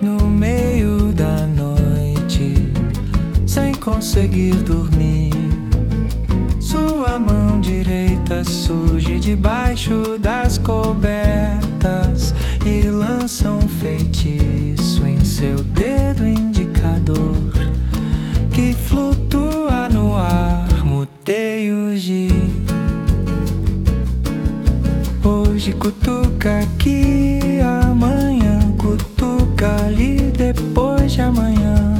No meio da noite, sem conseguir dormir, sua mão direita surge debaixo das cobertas e lança um feitiço hoje cutuca aqui, amanhã cutuca ali, depois de amanhã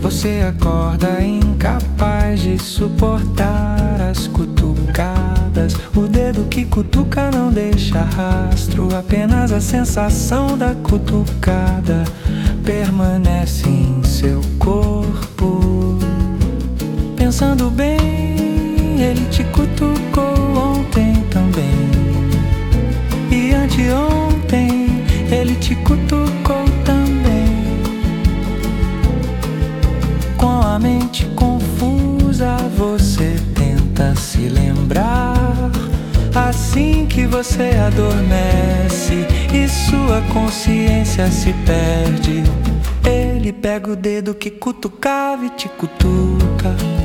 você acorda incapaz de suportar as cutucadas. O dedo que cutuca não deixa rastro, apenas a sensação da cutucada permanece em seu corpo. Pensando bem, ele te cutucou te cutucou também. Com a mente confusa, você tenta se lembrar. Assim que você adormece e sua consciência se perde, ele pega o dedo que cutucava e te cutuca.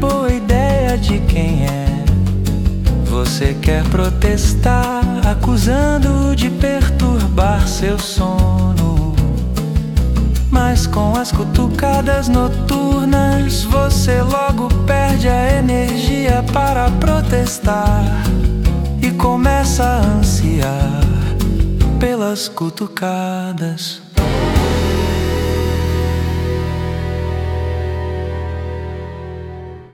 Boa ideia de quem é. Você quer protestar, acusando de perturbar seu sono. Mas com as cutucadas noturnas, você logo perde a energia para protestar e começa a ansiar pelas cutucadas.